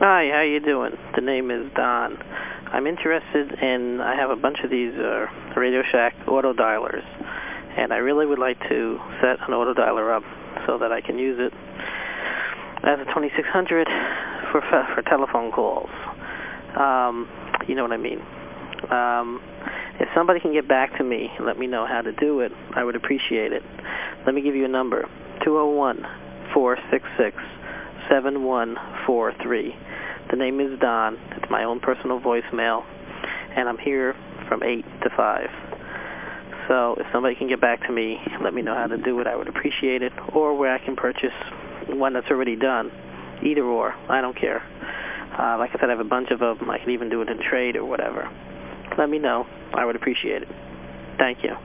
Hi, how you doing? The name is Don. I'm interested in, I have a bunch of these uh, Radio Shack auto dialers, and I really would like to set an auto dialer up so that I can use it as a 2600 for, for telephone calls. Um, you know what I mean. Um, if somebody can get back to me and let me know how to do it, I would appreciate it. Let me give you a number, 201-466-7143. The name is Don. It's my own personal voicemail, and I'm here from 8 to 5. So if somebody can get back to me, let me know how to do it, I would appreciate it, or where I can purchase one that's already done. Either or, I don't care. Uh, like I said, I have a bunch of them. I can even do it in trade or whatever. Let me know. I would appreciate it. Thank you.